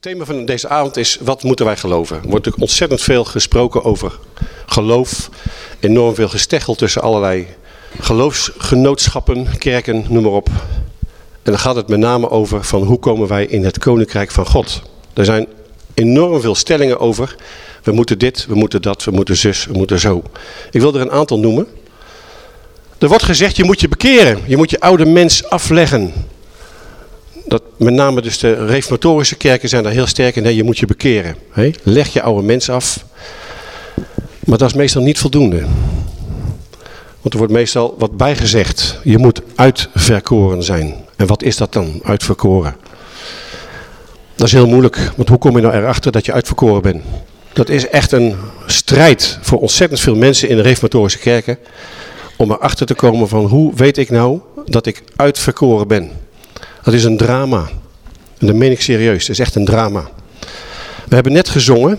Het thema van deze avond is, wat moeten wij geloven? Er wordt natuurlijk ontzettend veel gesproken over geloof. Enorm veel gesteggel tussen allerlei geloofsgenootschappen, kerken, noem maar op. En dan gaat het met name over van hoe komen wij in het koninkrijk van God. Er zijn enorm veel stellingen over. We moeten dit, we moeten dat, we moeten zus, we moeten zo. Ik wil er een aantal noemen. Er wordt gezegd, je moet je bekeren. Je moet je oude mens afleggen dat met name dus de reformatorische kerken zijn daar heel sterk in. Nee, je moet je bekeren. Hè? Leg je oude mens af. Maar dat is meestal niet voldoende. Want er wordt meestal wat bijgezegd. Je moet uitverkoren zijn. En wat is dat dan, uitverkoren? Dat is heel moeilijk. Want hoe kom je nou erachter dat je uitverkoren bent? Dat is echt een strijd voor ontzettend veel mensen in de reformatorische kerken. Om erachter te komen van hoe weet ik nou dat ik uitverkoren ben. Dat is een drama. En dat meen ik serieus. Het is echt een drama. We hebben net gezongen.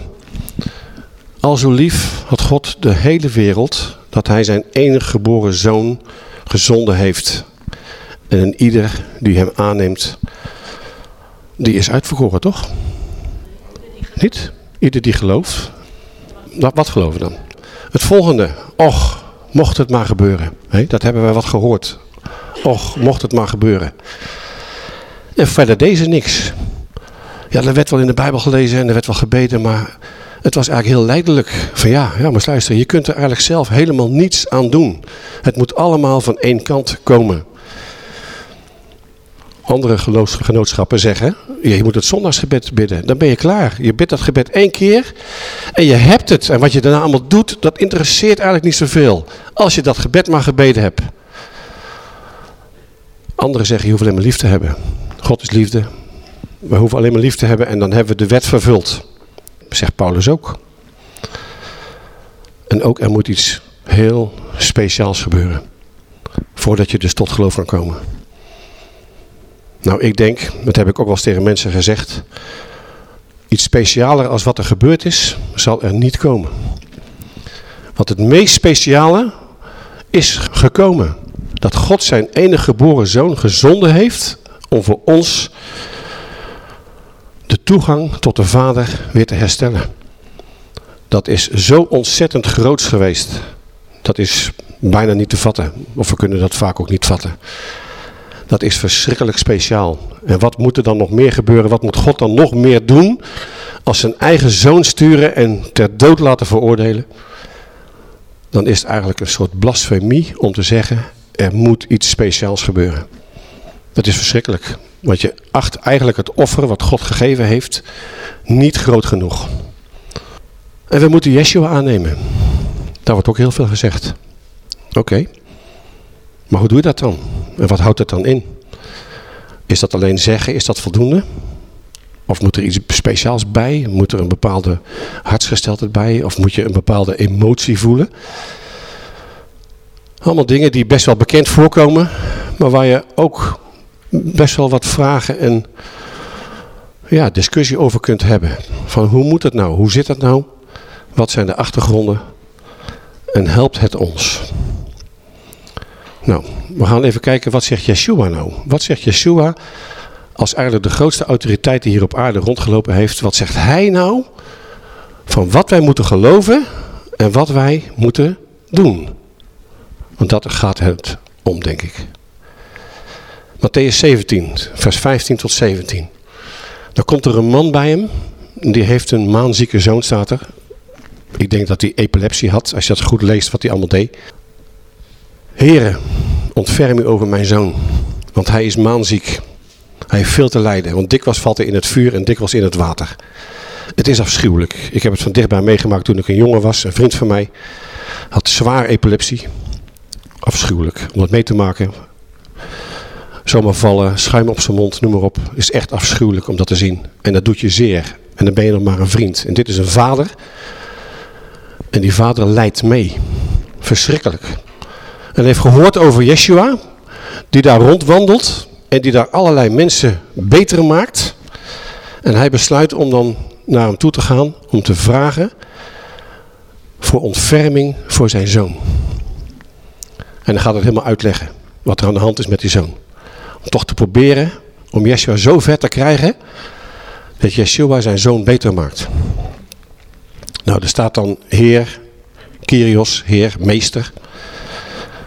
Al zo lief had God de hele wereld dat hij zijn enige geboren zoon gezonden heeft. En ieder die hem aanneemt, die is uitverkoren, toch? Niet? Ieder die gelooft. Wat, geloven dan? Het volgende. Och, mocht het maar gebeuren. dat hebben we wat gehoord. Och, mocht het maar gebeuren. En verder deze niks. Ja, er werd wel in de Bijbel gelezen en er werd wel gebeden, maar het was eigenlijk heel leidelijk. Van ja, ja, maar luister, je kunt er eigenlijk zelf helemaal niets aan doen. Het moet allemaal van één kant komen. Andere geloofsgenootschappen zeggen, je moet het zondagsgebed bidden. Dan ben je klaar. Je bidt dat gebed één keer en je hebt het. En wat je daarna allemaal doet, dat interesseert eigenlijk niet zoveel. Als je dat gebed maar gebeden hebt. Anderen zeggen, je hoeft alleen maar lief te hebben. God is liefde. We hoeven alleen maar lief te hebben en dan hebben we de wet vervuld. Zegt Paulus ook. En ook er moet iets heel speciaals gebeuren. Voordat je dus tot geloof kan komen. Nou, ik denk, dat heb ik ook wel eens tegen mensen gezegd. Iets specialer als wat er gebeurd is, zal er niet komen. Want het meest speciale is gekomen. Dat God zijn enige geboren zoon gezonden heeft om voor ons de toegang tot de Vader weer te herstellen. Dat is zo ontzettend groots geweest. Dat is bijna niet te vatten. Of we kunnen dat vaak ook niet vatten. Dat is verschrikkelijk speciaal. En wat moet er dan nog meer gebeuren? Wat moet God dan nog meer doen? Als zijn eigen zoon sturen en ter dood laten veroordelen. Dan is het eigenlijk een soort blasfemie om te zeggen, er moet iets speciaals gebeuren. Dat is verschrikkelijk. Want je acht eigenlijk het offer wat God gegeven heeft niet groot genoeg. En we moeten Yeshua aannemen. Daar wordt ook heel veel gezegd. Oké. Maar hoe doe je dat dan? En wat houdt dat dan in? Is dat alleen zeggen? Is dat voldoende? Of moet er iets speciaals bij? Moet er een bepaalde hartsgesteldheid bij? Of moet je een bepaalde emotie voelen? Allemaal dingen die best wel bekend voorkomen, maar waar je ook best wel wat vragen en ja, discussie over kunt hebben. Van hoe moet het nou? Hoe zit het nou? Wat zijn de achtergronden? En helpt het ons? Nou, we gaan even kijken wat zegt Yeshua nou? Wat zegt Yeshua als eigenlijk de grootste autoriteit die hier op aarde rondgelopen heeft? Wat zegt hij nou van wat wij moeten geloven en wat wij moeten doen? Want dat gaat het om, denk ik. Matthäus 17, vers 15 tot 17. Dan komt er een man bij hem. Die heeft een maanzieke zoon, staat er. Ik denk dat hij epilepsie had, als je dat goed leest wat hij allemaal deed. Heren, ontferm u over mijn zoon, want hij is maanziek. Hij heeft veel te lijden, want dikwijls valt hij in het vuur en dikwijls in het water. Het is afschuwelijk. Ik heb het van dichtbij meegemaakt toen ik een jongen was. Een vriend van mij had zwaar epilepsie. Afschuwelijk om dat mee te maken zomaar vallen, schuim op zijn mond, noem maar op. is echt afschuwelijk om dat te zien. En dat doet je zeer. En dan ben je nog maar een vriend. En dit is een vader. En die vader leidt mee. Verschrikkelijk. En heeft gehoord over Yeshua. Die daar rondwandelt. En die daar allerlei mensen beter maakt. En hij besluit om dan naar hem toe te gaan. Om te vragen voor ontferming voor zijn zoon. En dan gaat het helemaal uitleggen. Wat er aan de hand is met die zoon. Toch te proberen om Yeshua zo ver te krijgen dat Yeshua zijn zoon beter maakt. Nou, er staat dan Heer, Kyrios, Heer, Meester.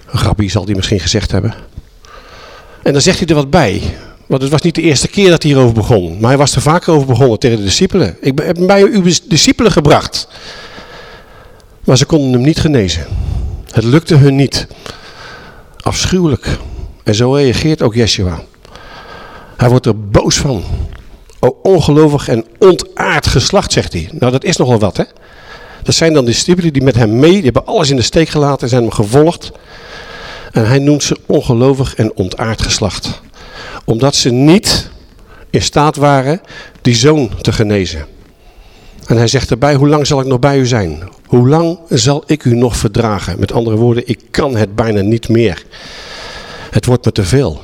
Rabbi zal die misschien gezegd hebben. En dan zegt hij er wat bij. Want het was niet de eerste keer dat hij hierover begon. Maar hij was er vaker over begonnen tegen de discipelen. Ik heb hem bij uw discipelen gebracht. Maar ze konden hem niet genezen. Het lukte hun niet. Afschuwelijk. En zo reageert ook Yeshua. Hij wordt er boos van. O ongelovig en ontaard geslacht, zegt hij. Nou, dat is nogal wat, hè? Dat zijn dan discipelen die met hem mee, die hebben alles in de steek gelaten en zijn hem gevolgd. En hij noemt ze ongelovig en ontaard geslacht. Omdat ze niet in staat waren die zoon te genezen. En hij zegt erbij, hoe lang zal ik nog bij u zijn? Hoe lang zal ik u nog verdragen? Met andere woorden, ik kan het bijna niet meer. Het wordt me te veel.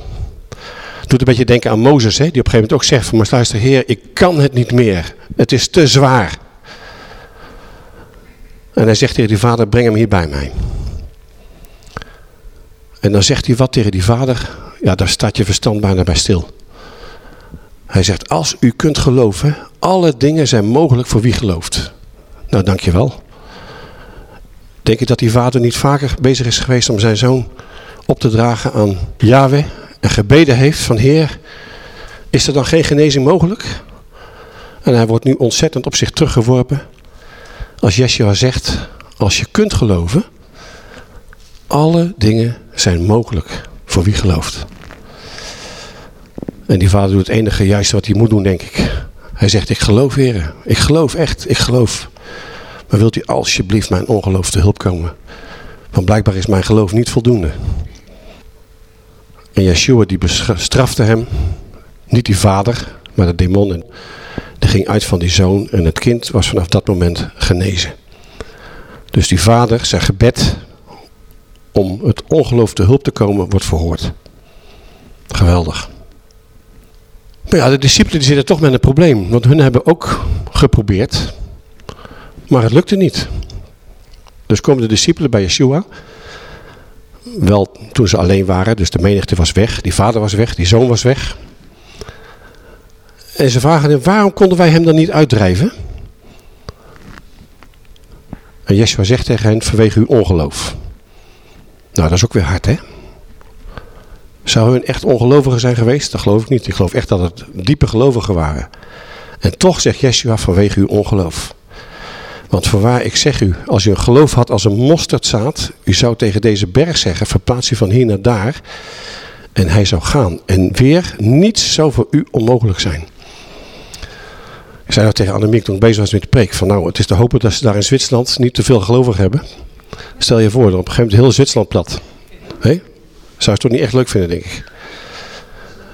Doet een beetje denken aan Mozes, hè, die op een gegeven moment ook zegt van, maar luister heer, ik kan het niet meer. Het is te zwaar. En hij zegt tegen die vader, breng hem hier bij mij. En dan zegt hij wat tegen die vader, ja daar staat je verstand bijna bij stil. Hij zegt, als u kunt geloven, alle dingen zijn mogelijk voor wie gelooft. Nou, dankjewel. Denk je dat die vader niet vaker bezig is geweest om zijn zoon op te dragen aan Yahweh en gebeden heeft van Heer, is er dan geen genezing mogelijk? En hij wordt nu ontzettend op zich teruggeworpen. Als Yeshua zegt, als je kunt geloven, alle dingen zijn mogelijk voor wie gelooft. En die vader doet het enige juiste wat hij moet doen, denk ik. Hij zegt, ik geloof, heren. Ik geloof echt, ik geloof. Maar wilt u alsjeblieft mijn ongeloof te hulp komen? Want blijkbaar is mijn geloof niet voldoende. En Yeshua die bestrafte hem, niet die vader, maar de demon. En die ging uit van die zoon en het kind was vanaf dat moment genezen. Dus die vader, zijn gebed om het ongeloof te hulp te komen, wordt verhoord. Geweldig. Maar ja, de discipelen zitten toch met een probleem. Want hun hebben ook geprobeerd. Maar het lukte niet. Dus komen de discipelen bij Yeshua. Wel toen ze alleen waren. Dus de menigte was weg. Die vader was weg. Die zoon was weg. En ze vragen hem, waarom konden wij hem dan niet uitdrijven? En Yeshua zegt tegen hen, vanwege uw ongeloof. Nou, dat is ook weer hard, hè? Zou hun echt ongelovigen zijn geweest? Dat geloof ik niet. Ik geloof echt dat het diepe gelovigen waren. En toch zegt Yeshua vanwege uw ongeloof. Want voorwaar, ik zeg u, als u een geloof had als een mosterdzaad, u zou tegen deze berg zeggen, verplaats u van hier naar daar. En hij zou gaan. En weer, niets zou voor u onmogelijk zijn. Ik zei nou tegen Annemiek toen ik bezig was met de preek, van nou, het is te hopen dat ze daar in Zwitserland niet te veel gelovigen hebben. Stel je voor, dat op een gegeven moment heel Zwitserland plat. Hey? Zou je het toch niet echt leuk vinden, denk ik.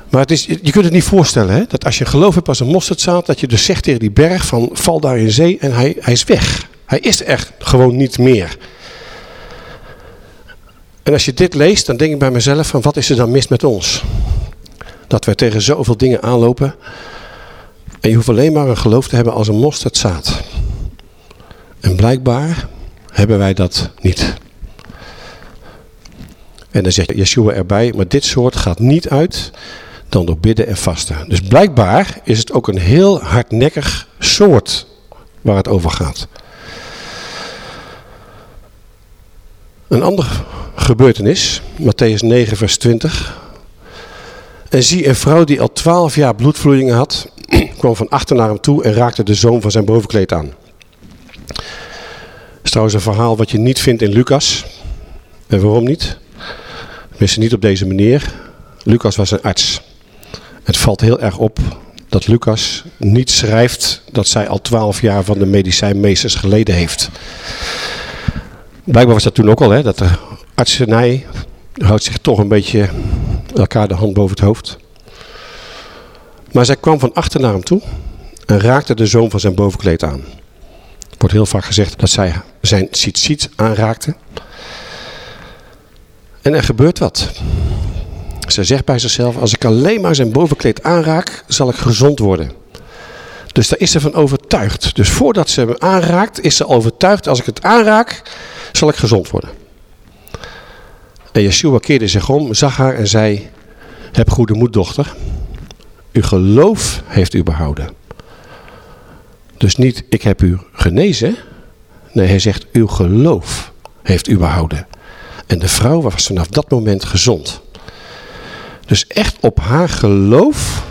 Maar het is, je kunt het niet voorstellen, hè? dat als je geloof hebt als een mosterdzaad, dat je dus zegt tegen die berg van val daar in zee en hij, hij is weg. Hij is er gewoon niet meer. En als je dit leest, dan denk ik bij mezelf van wat is er dan mis met ons? Dat wij tegen zoveel dingen aanlopen en je hoeft alleen maar een geloof te hebben als een mosterdzaad. En blijkbaar hebben wij dat niet. En dan zegt Yeshua erbij, maar dit soort gaat niet uit dan door bidden en vasten. Dus blijkbaar is het ook een heel hardnekkig soort waar het over gaat. Een andere gebeurtenis, Matthäus 9 vers 20. En zie een vrouw die al twaalf jaar bloedvloeidingen had, kwam van achter naar hem toe en raakte de zoom van zijn bovenkleed aan. Dat is trouwens een verhaal wat je niet vindt in Lucas. En waarom niet? Tenminste niet op deze manier. Lucas was een arts. Het valt heel erg op dat Lucas niet schrijft dat zij al twaalf jaar van de medicijnmeesters geleden heeft. Blijkbaar was dat toen ook al, hè, dat de artsenij houdt zich toch een beetje elkaar de hand boven het hoofd. Maar zij kwam van achter naar hem toe en raakte de zoom van zijn bovenkleed aan. Er wordt heel vaak gezegd dat zij zijn tzitzit aanraakte. En er gebeurt wat. Ze zegt bij zichzelf, als ik alleen maar zijn bovenkleed aanraak, zal ik gezond worden. Dus daar is ze van overtuigd. Dus voordat ze hem aanraakt, is ze overtuigd, als ik het aanraak, zal ik gezond worden. En Yeshua keerde zich om, zag haar en zei, heb goede moed dochter. Uw geloof heeft u behouden. Dus niet, ik heb u genezen. Nee, hij zegt, uw geloof heeft u behouden. En de vrouw was vanaf dat moment gezond. Dus echt op haar geloof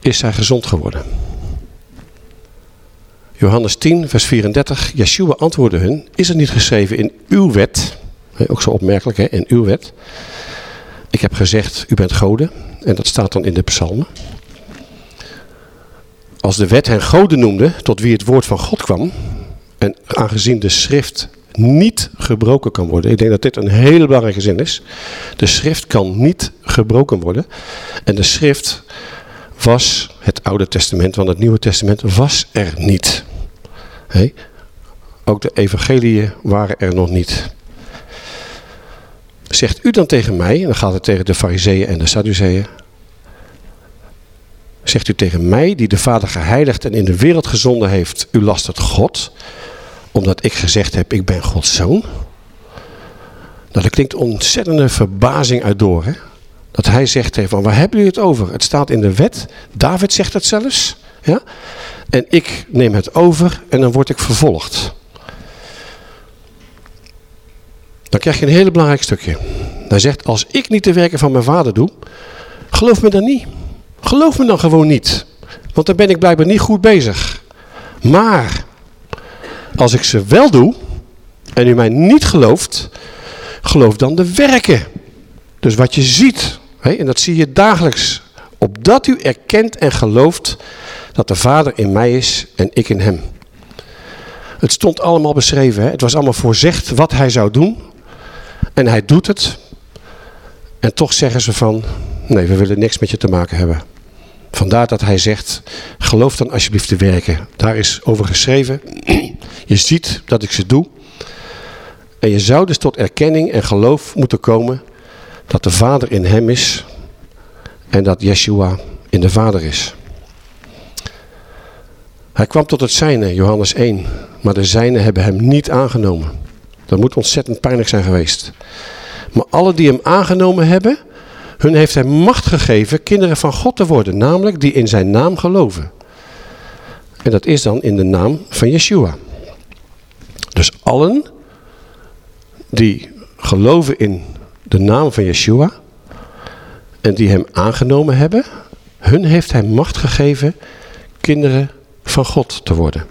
is zij gezond geworden. Johannes 10, vers 34. Yeshua antwoordde hun, is er niet geschreven in uw wet, ook zo opmerkelijk hè, in uw wet. Ik heb gezegd, u bent goden. En dat staat dan in de psalmen. Als de wet hen goden noemde, tot wie het woord van God kwam. En aangezien de schrift niet gebroken kan worden. Ik denk dat dit een hele belangrijke zin is. De schrift kan niet gebroken worden. En de schrift was het Oude Testament, want het Nieuwe Testament was er niet. Ook de evangeliën waren er nog niet. Zegt u dan tegen mij, en dan gaat het tegen de fariseeën en de sadduceeën. Zegt u tegen mij, die de Vader geheiligd en in de wereld gezonden heeft, u lastert God, omdat ik gezegd heb, ik ben Gods zoon? Nou, dat klinkt ontzettende verbazing uit door, hè? Dat hij zegt van, waar hebben jullie het over? Het staat in de wet, David zegt het zelfs, ja? En ik neem het over en dan word ik vervolgd. Dan krijg je een hele belangrijk stukje. Hij zegt, als ik niet de werken van mijn vader doe, geloof me dan niet. Geloof me dan gewoon niet. Want dan ben ik blijkbaar niet goed bezig. Maar, als ik ze wel doe, en u mij niet gelooft, geloof dan de werken. Dus wat je ziet, en dat zie je dagelijks. Opdat u erkent en gelooft dat de Vader in mij is en ik in hem. Het stond allemaal beschreven. Hè? Het was allemaal voorzegd wat hij zou doen. En hij doet het. En toch zeggen ze van, nee, we willen niks met je te maken hebben. Vandaar dat hij zegt, geloof dan alsjeblieft te werken. Daar is over geschreven, je ziet dat ik ze doe. En je zou dus tot erkenning en geloof moeten komen dat de Vader in hem is en dat Yeshua in de Vader is. Hij kwam tot het zijne, Johannes 1, maar de zijne hebben hem niet aangenomen. Dat moet ontzettend pijnlijk zijn geweest. Maar alle die hem aangenomen hebben, hun heeft hij macht gegeven kinderen van God te worden. Namelijk die in zijn naam geloven. En dat is dan in de naam van Yeshua. Dus allen die geloven in de naam van Yeshua en die hem aangenomen hebben, hun heeft hij macht gegeven kinderen van God te worden.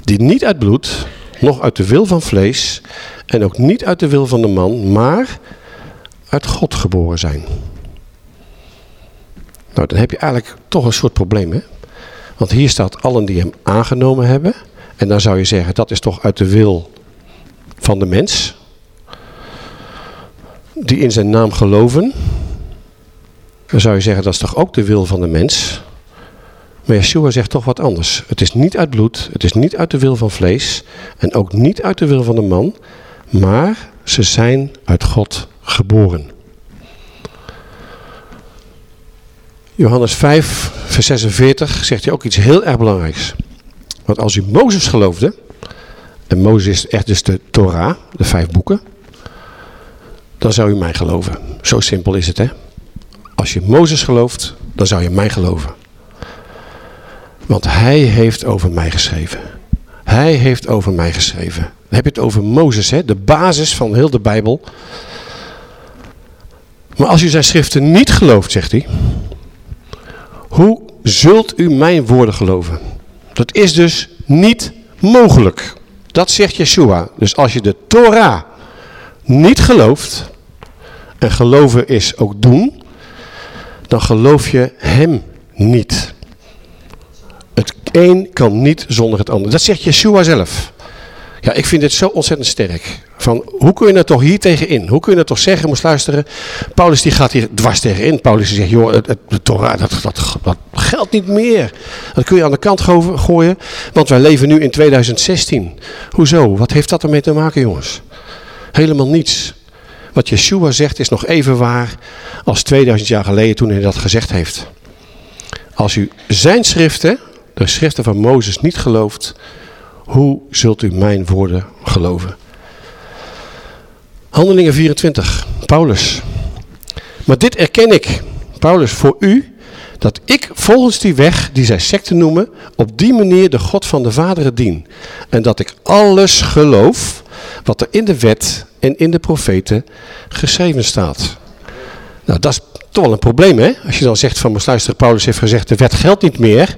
Die niet uit bloed, nog uit de wil van vlees en ook niet uit de wil van de man, maar uit God geboren zijn. Nou, dan heb je eigenlijk toch een soort probleem, hè? Want hier staat allen die hem aangenomen hebben. En dan zou je zeggen, dat is toch uit de wil van de mens. Die in zijn naam geloven. Dan zou je zeggen, dat is toch ook de wil van de mens. Maar Yeshua zegt toch wat anders. Het is niet uit bloed, het is niet uit de wil van vlees en ook niet uit de wil van de man, maar ze zijn uit God geboren. Johannes 5, vers 46 zegt hij ook iets heel erg belangrijks. Want als u Mozes geloofde, en Mozes is echt dus de Torah, de vijf boeken, dan zou u mij geloven. Zo simpel is het hè. Als je Mozes gelooft, dan zou je mij geloven. Want hij heeft over mij geschreven. Hij heeft over mij geschreven. Dan heb je het over Mozes, hè? de basis van heel de Bijbel. Maar als u zijn schriften niet gelooft, zegt hij. Hoe zult u mijn woorden geloven? Dat is dus niet mogelijk. Dat zegt Yeshua. Dus als je de Torah niet gelooft, en geloven is ook doen, dan geloof je hem niet. Het een kan niet zonder het ander. Dat zegt Yeshua zelf. Ja, ik vind dit zo ontzettend sterk. Van, hoe kun je er toch hier tegenin? Hoe kun je er toch zeggen, moest luisteren. Paulus die gaat hier dwars tegenin. Paulus die zegt, joh, het, het, Torah, dat, dat, dat geldt niet meer. Dat kun je aan de kant gooien. Want wij leven nu in 2016. Hoezo? Wat heeft dat ermee te maken, jongens? Helemaal niets. Wat Yeshua zegt is nog even waar als 2000 jaar geleden toen hij dat gezegd heeft. Als u zijn schriften, de schriften van Mozes, niet gelooft, hoe zult u mijn woorden geloven? Handelingen 24, Paulus. Maar dit erken ik, Paulus, voor u, dat ik volgens die weg, die zij secte noemen, op die manier de God van de vaderen dien. En dat ik alles geloof wat er in de wet en in de profeten geschreven staat. Nou, dat is toch wel een probleem, hè? Als je dan zegt van, luister, Paulus heeft gezegd, de wet geldt niet meer.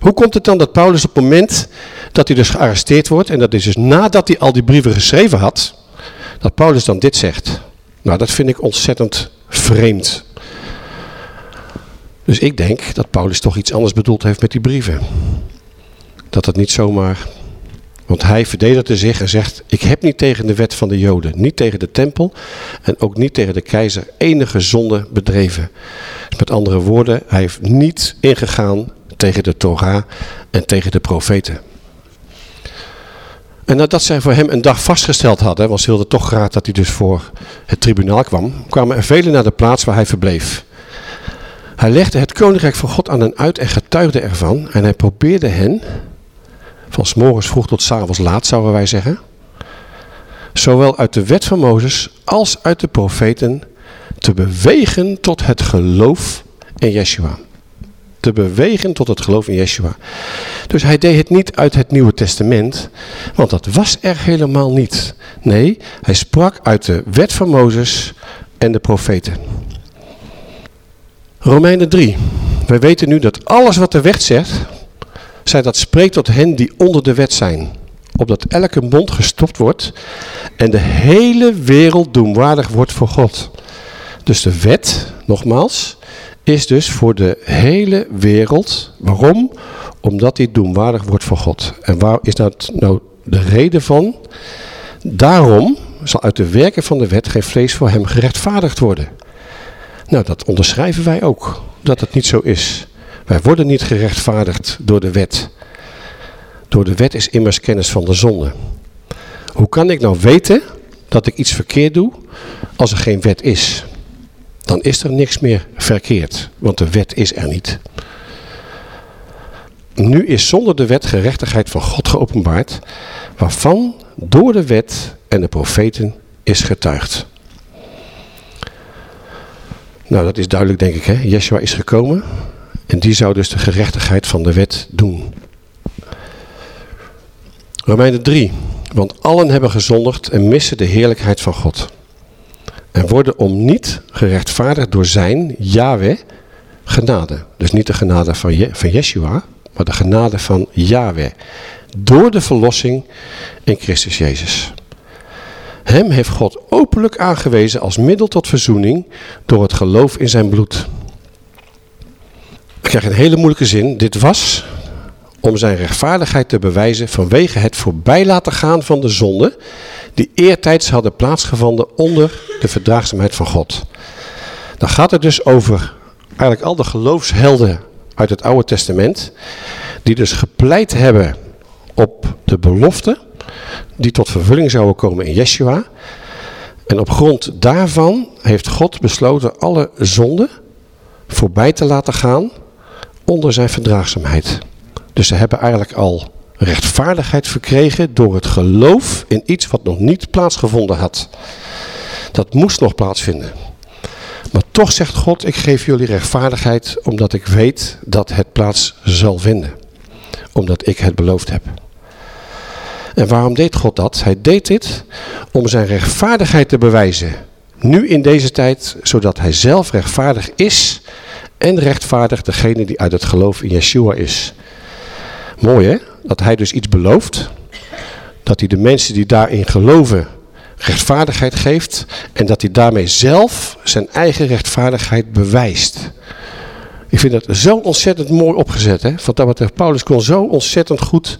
Hoe komt het dan dat Paulus op het moment dat hij dus gearresteerd wordt, en dat is dus nadat hij al die brieven geschreven had, dat Paulus dan dit zegt? Nou, dat vind ik ontzettend vreemd. Dus ik denk dat Paulus toch iets anders bedoeld heeft met die brieven. Dat het niet zomaar... Want hij verdedigde zich en zegt, ik heb niet tegen de wet van de Joden, niet tegen de tempel en ook niet tegen de keizer enige zonde bedreven. Met andere woorden, hij heeft niet ingegaan tegen de Torah en tegen de profeten. En nadat zij voor hem een dag vastgesteld hadden, want ze toch graag dat hij dus voor het tribunaal kwam, kwamen er velen naar de plaats waar hij verbleef. Hij legde het koninkrijk van God aan hen uit en getuigde ervan. En hij probeerde hen, van s morgens vroeg tot s avonds laat zouden wij zeggen, zowel uit de wet van Mozes als uit de profeten, te bewegen tot het geloof in Yeshua. Te bewegen tot het geloof in Yeshua. Dus hij deed het niet uit het Nieuwe Testament, want dat was er helemaal niet. Nee, hij sprak uit de wet van Mozes en de profeten. Romeinen 3. Wij weten nu dat alles wat de wet zegt, zij dat spreekt tot hen die onder de wet zijn. Opdat elke mond gestopt wordt en de hele wereld doemwaardig wordt voor God. Dus de wet, nogmaals, is dus voor de hele wereld. Waarom? Omdat die doemwaardig wordt voor God. En waar is dat nou de reden van? Daarom zal uit de werken van de wet geen vlees voor hem gerechtvaardigd worden. Nou, dat onderschrijven wij ook, dat het niet zo is. Wij worden niet gerechtvaardigd door de wet. Door de wet is immers kennis van de zonde. Hoe kan ik nou weten dat ik iets verkeerd doe als er geen wet is? Dan is er niks meer verkeerd, want de wet is er niet. Nu is zonder de wet gerechtigheid van God geopenbaard, waarvan door de wet en de profeten is getuigd. Nou, dat is duidelijk denk ik. Hè? Yeshua is gekomen en die zou dus de gerechtigheid van de wet doen. Romeinen 3. Want allen hebben gezondigd en missen de heerlijkheid van God. En worden om niet gerechtvaardigd door zijn, Yahweh, genade. Dus niet de genade van, Je van Yeshua, maar de genade van Yahweh. Door de verlossing in Christus Jezus. Hem heeft God openlijk aangewezen als middel tot verzoening door het geloof in zijn bloed. Ik krijg een hele moeilijke zin. Dit was om zijn rechtvaardigheid te bewijzen vanwege het voorbij laten gaan van de zonde die eertijds hadden plaatsgevonden onder de verdraagzaamheid van God. Dan gaat het dus over eigenlijk al de geloofshelden uit het Oude Testament die dus gepleit hebben op de belofte die tot vervulling zouden komen in Yeshua. En op grond daarvan heeft God besloten alle zonden voorbij te laten gaan onder zijn verdraagzaamheid. Dus ze hebben eigenlijk al rechtvaardigheid verkregen door het geloof in iets wat nog niet plaatsgevonden had. Dat moest nog plaatsvinden. Maar toch zegt God, ik geef jullie rechtvaardigheid omdat ik weet dat het plaats zal vinden. Omdat ik het beloofd heb. En waarom deed God dat? Hij deed dit om zijn rechtvaardigheid te bewijzen. Nu in deze tijd, zodat hij zelf rechtvaardig is en rechtvaardig degene die uit het geloof in Yeshua is. Mooi hè? Dat hij dus iets belooft. Dat hij de mensen die daarin geloven rechtvaardigheid geeft. En dat hij daarmee zelf zijn eigen rechtvaardigheid bewijst. Ik vind dat zo ontzettend mooi opgezet. Hè? Van dat Paulus kon zo ontzettend goed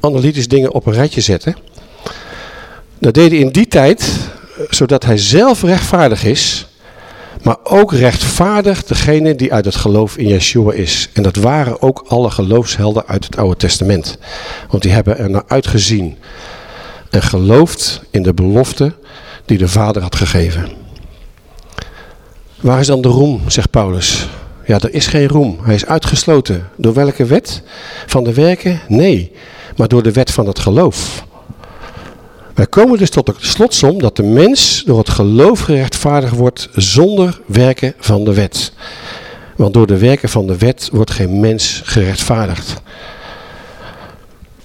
analytisch dingen op een rijtje zetten. Dat deed hij in die tijd, zodat hij zelf rechtvaardig is, maar ook rechtvaardig degene die uit het geloof in Yeshua is. En dat waren ook alle geloofshelden uit het Oude Testament. Want die hebben er naar uitgezien en geloofd in de belofte die de Vader had gegeven. Waar is dan de roem, zegt Paulus. Ja, er is geen roem. Hij is uitgesloten. Door welke wet? Van de werken? Nee maar door de wet van het geloof. Wij komen dus tot de slotsom dat de mens door het geloof gerechtvaardigd wordt zonder werken van de wet. Want door de werken van de wet wordt geen mens gerechtvaardigd.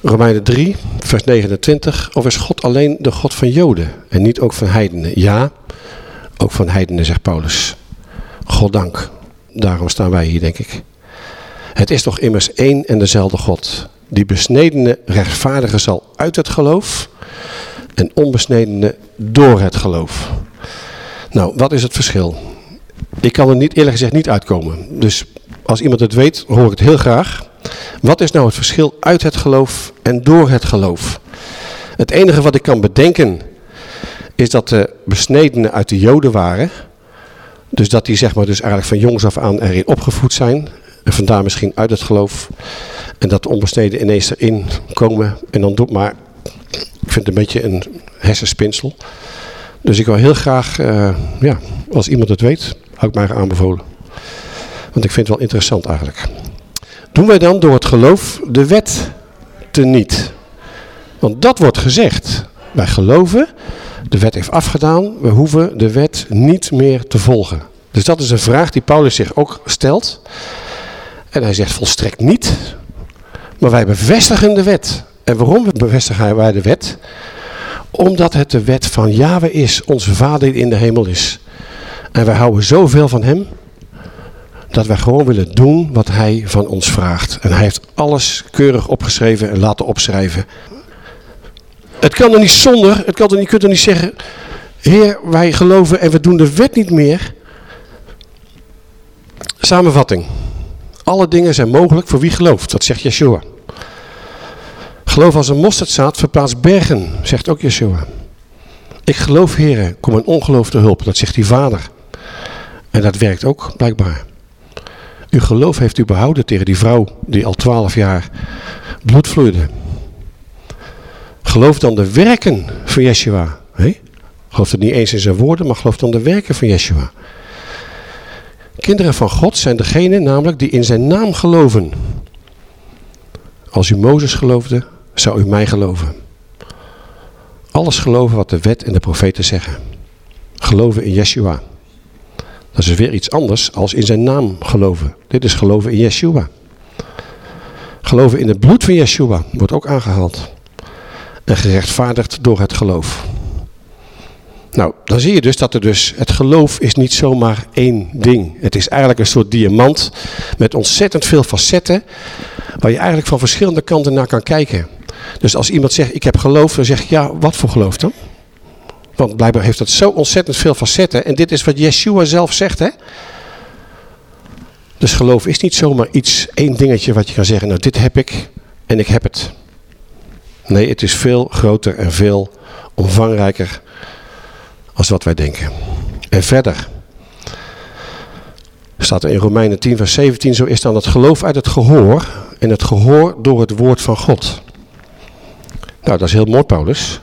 Romeinen 3, vers 29. Of is God alleen de God van Joden en niet ook van heidenen? Ja, ook van heidenen, zegt Paulus. God dank. Daarom staan wij hier, denk ik. Het is toch immers één en dezelfde God. Die besnedene rechtvaardigen zal uit het geloof en onbesnedene door het geloof. Nou, wat is het verschil? Ik kan er niet eerlijk gezegd niet uitkomen. Dus als iemand het weet, hoor ik het heel graag. Wat is nou het verschil uit het geloof en door het geloof? Het enige wat ik kan bedenken is dat de besnedenen uit de joden waren. Dus dat die zeg maar dus eigenlijk van jongs af aan erin opgevoed zijn. En vandaar misschien uit het geloof. En dat de onbesneden ineens erin komen. En dan doet maar, ik vind het een beetje een hersenspinsel. Dus ik wil heel graag, uh, ja, als iemand het weet, hou ik mij aanbevolen. Want ik vind het wel interessant eigenlijk. Doen wij dan door het geloof de wet te niet? Want dat wordt gezegd. Wij geloven, de wet heeft afgedaan, we hoeven de wet niet meer te volgen. Dus dat is een vraag die Paulus zich ook stelt. En hij zegt volstrekt niet, maar wij bevestigen de wet. En waarom bevestigen wij de wet? Omdat het de wet van Yahweh is, onze Vader die in de hemel is. En wij houden zoveel van hem, dat wij gewoon willen doen wat hij van ons vraagt. En hij heeft alles keurig opgeschreven en laten opschrijven. Het kan er niet zonder, het kan er niet, je kunt er niet zeggen, Heer, wij geloven en we doen de wet niet meer. Samenvatting. Alle dingen zijn mogelijk voor wie gelooft, dat zegt Yeshua. Geloof als een mosterdzaad verplaatst bergen, zegt ook Yeshua. Ik geloof, heren, kom een ongeloof te hulp, dat zegt die vader. En dat werkt ook, blijkbaar. Uw geloof heeft u behouden tegen die vrouw die al twaalf jaar bloed vloeide. Geloof dan de werken van Yeshua. Hey? Geloof het niet eens in zijn woorden, maar geloof dan de werken van Yeshua. Kinderen van God zijn degenen namelijk die in zijn naam geloven. Als u Mozes geloofde, zou u mij geloven. Alles geloven wat de wet en de profeten zeggen. Geloven in Yeshua. Dat is weer iets anders als in zijn naam geloven. Dit is geloven in Yeshua. Geloven in het bloed van Yeshua wordt ook aangehaald. En gerechtvaardigd door het geloof. Nou, dan zie je dus dat er dus, het geloof is niet zomaar één ding. Het is eigenlijk een soort diamant met ontzettend veel facetten, waar je eigenlijk van verschillende kanten naar kan kijken. Dus als iemand zegt, ik heb geloof, dan zeg ik, ja, wat voor geloof dan? Want blijkbaar heeft dat zo ontzettend veel facetten. En dit is wat Yeshua zelf zegt, hè? Dus geloof is niet zomaar iets, één dingetje wat je kan zeggen, nou dit heb ik en ik heb het. Nee, het is veel groter en veel omvangrijker als wat wij denken. En verder staat er in Romeinen 10 vers 17, zo is dan het geloof uit het gehoor en het gehoor door het woord van God. Nou, dat is heel mooi Paulus.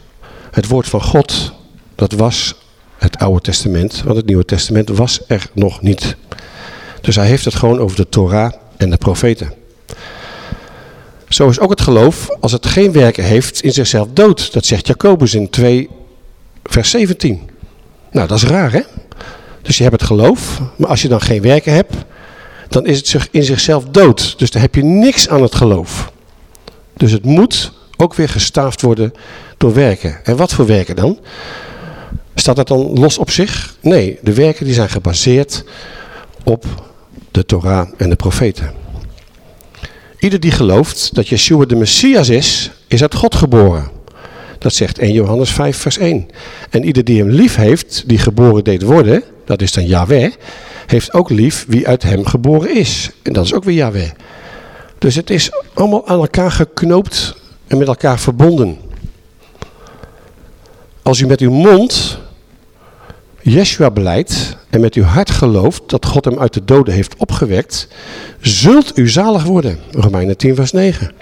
Het woord van God, dat was het Oude Testament, want het Nieuwe Testament was er nog niet. Dus hij heeft het gewoon over de Torah en de profeten. Zo is ook het geloof, als het geen werken heeft, in zichzelf dood. Dat zegt Jacobus in 2 vers 17. Nou, dat is raar hè? Dus je hebt het geloof, maar als je dan geen werken hebt, dan is het in zichzelf dood. Dus dan heb je niks aan het geloof. Dus het moet ook weer gestaafd worden door werken. En wat voor werken dan? Staat dat dan los op zich? Nee, de werken die zijn gebaseerd op de Torah en de profeten. Ieder die gelooft dat Yeshua de Messias is, is uit God geboren. Dat zegt 1 Johannes 5 vers 1. En ieder die hem lief heeft, die geboren deed worden, dat is dan Yahweh, heeft ook lief wie uit hem geboren is. En dat is ook weer Yahweh. Dus het is allemaal aan elkaar geknoopt en met elkaar verbonden. Als u met uw mond Yeshua beleidt en met uw hart gelooft dat God hem uit de doden heeft opgewekt, zult u zalig worden. Romeinen 10 vers 9.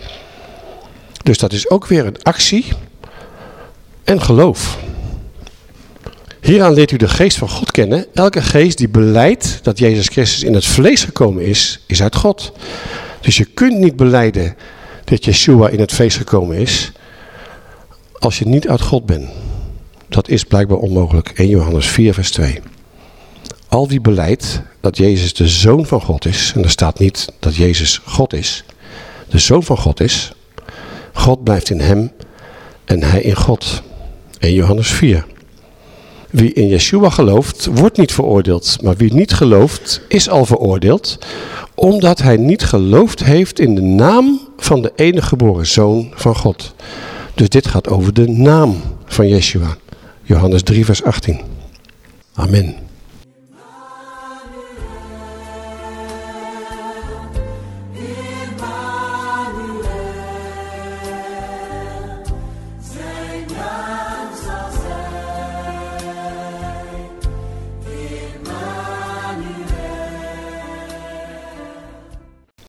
Dus dat is ook weer een actie en geloof. Hieraan leert u de geest van God kennen. Elke geest die beleidt dat Jezus Christus in het vlees gekomen is, is uit God. Dus je kunt niet beleiden dat Yeshua in het vlees gekomen is, als je niet uit God bent. Dat is blijkbaar onmogelijk. 1 Johannes 4 vers 2. al wie beleidt dat Jezus de Zoon van God is, en er staat niet dat Jezus God is, de Zoon van God is, God blijft in hem en hij in God. 1 Johannes 4. Wie in Yeshua gelooft, wordt niet veroordeeld. Maar wie niet gelooft, is al veroordeeld. Omdat hij niet geloofd heeft in de naam van de enige geboren Zoon van God. Dus dit gaat over de naam van Yeshua. Johannes 3 vers 18. Amen.